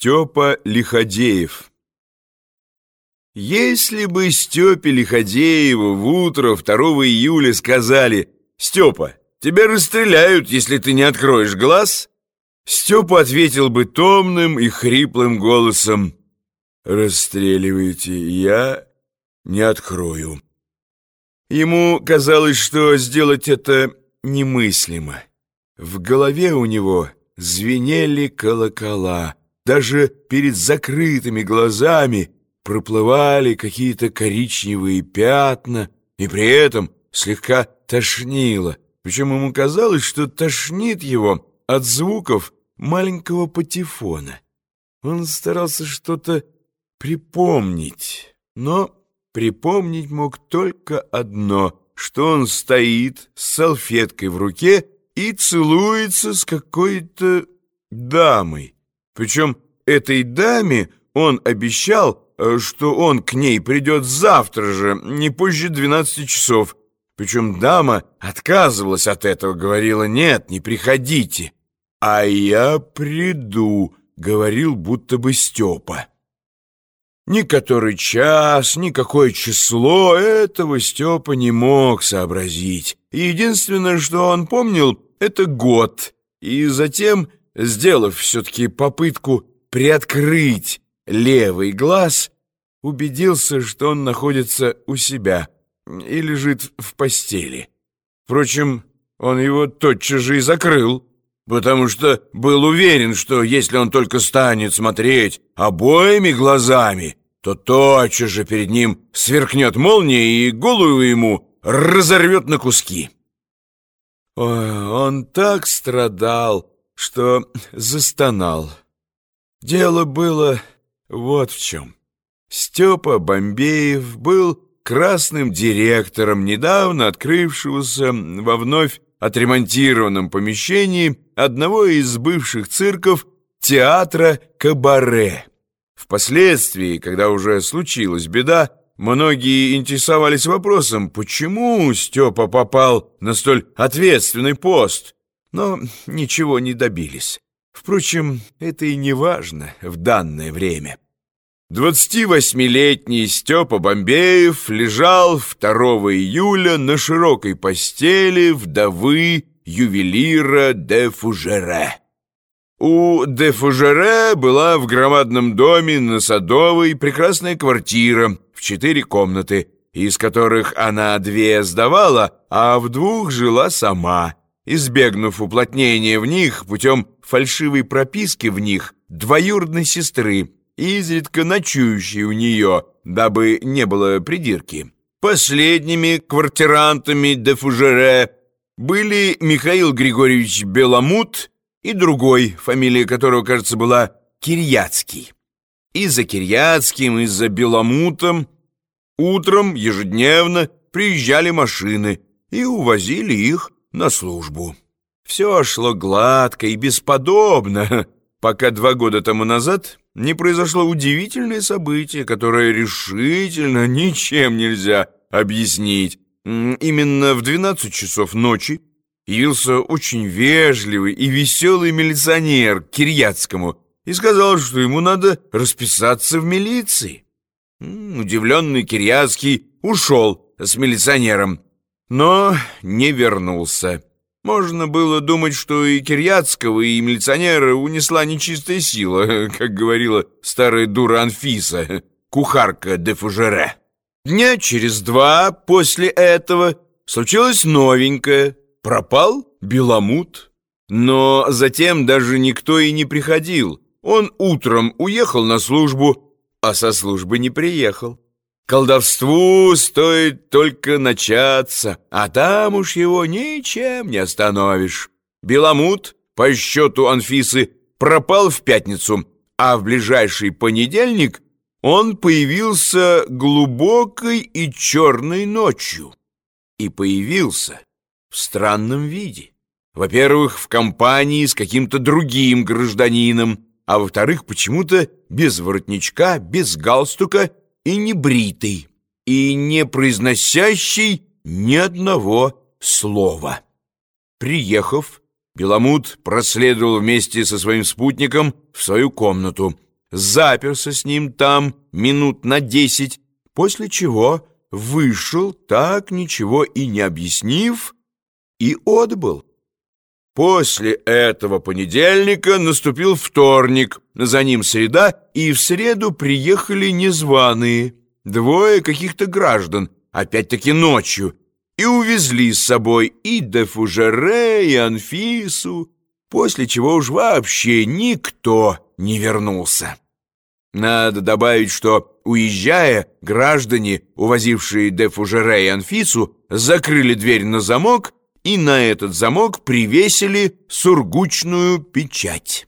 Степа Лиходеев Если бы Степе Лиходееву в утро 2 июля сказали «Степа, тебя расстреляют, если ты не откроешь глаз», Степа ответил бы томным и хриплым голосом «Расстреливайте, я не открою». Ему казалось, что сделать это немыслимо. В голове у него звенели колокола. Даже перед закрытыми глазами проплывали какие-то коричневые пятна, и при этом слегка тошнило. Причем ему казалось, что тошнит его от звуков маленького патефона. Он старался что-то припомнить, но припомнить мог только одно, что он стоит с салфеткой в руке и целуется с какой-то дамой. Причем этой даме он обещал, э, что он к ней придет завтра же, не позже 12 часов. Причем дама отказывалась от этого, говорила, нет, не приходите. А я приду, говорил будто бы Степа. Ни который час, ни какое число этого Степа не мог сообразить. Единственное, что он помнил, это год. И затем, сделав все-таки попытку приоткрыть левый глаз, убедился, что он находится у себя и лежит в постели. Впрочем, он его тотчас же и закрыл, потому что был уверен, что если он только станет смотреть обоими глазами, то тотчас же перед ним сверкнет молния и голову ему разорвет на куски. Ой, он так страдал, что застонал. Дело было вот в чем. Степа Бомбеев был красным директором недавно открывшегося во вновь отремонтированном помещении одного из бывших цирков театра «Кабаре». Впоследствии, когда уже случилась беда, Многие интересовались вопросом, почему Степа попал на столь ответственный пост, но ничего не добились. Впрочем, это и не важно в данное время. 28-летний Степа Бомбеев лежал 2 июля на широкой постели вдовы ювелира де Фужере. У де Фужере была в громадном доме на Садовой прекрасная квартира в четыре комнаты, из которых она две сдавала, а в двух жила сама, избегнув уплотнения в них путем фальшивой прописки в них двоюродной сестры, изредка ночующей у нее, дабы не было придирки. Последними квартирантами де Фужере были Михаил Григорьевич Беломут и другой, фамилия которого, кажется, была Кирьяцкий. И за Кирьяцким, и за Беломутом утром ежедневно приезжали машины и увозили их на службу. Все шло гладко и бесподобно, пока два года тому назад не произошло удивительное событие, которое решительно ничем нельзя объяснить. Именно в 12 часов ночи явился очень вежливый и веселый милиционер к Кирьяцкому и сказал, что ему надо расписаться в милиции. Удивленный Кирьяцкий ушел с милиционером, но не вернулся. Можно было думать, что и Кирьяцкого, и милиционера унесла нечистая сила, как говорила старая дура Анфиса, кухарка де Фужере. Дня через два после этого случилось новенькое — Пропал Беломут. Но затем даже никто и не приходил. Он утром уехал на службу, а со службы не приехал. Колдовству стоит только начаться, а там уж его ничем не остановишь. Беломут, по счету Анфисы, пропал в пятницу, а в ближайший понедельник он появился глубокой и черной ночью. И появился в странном виде. Во-первых, в компании с каким-то другим гражданином, а во-вторых, почему-то без воротничка, без галстука и не бритый, и не произносящий ни одного слова. Приехав, Беломут проследовал вместе со своим спутником в свою комнату, заперся с ним там минут на десять, после чего вышел, так ничего и не объяснив, и отбыл. После этого понедельника наступил вторник, за ним среда, и в среду приехали незваные, двое каких-то граждан, опять-таки ночью, и увезли с собой и де Фужере, и Анфису, после чего уж вообще никто не вернулся. Надо добавить, что, уезжая, граждане, увозившие де Фужере и Анфису, закрыли дверь на замок и на этот замок привесили сургучную печать.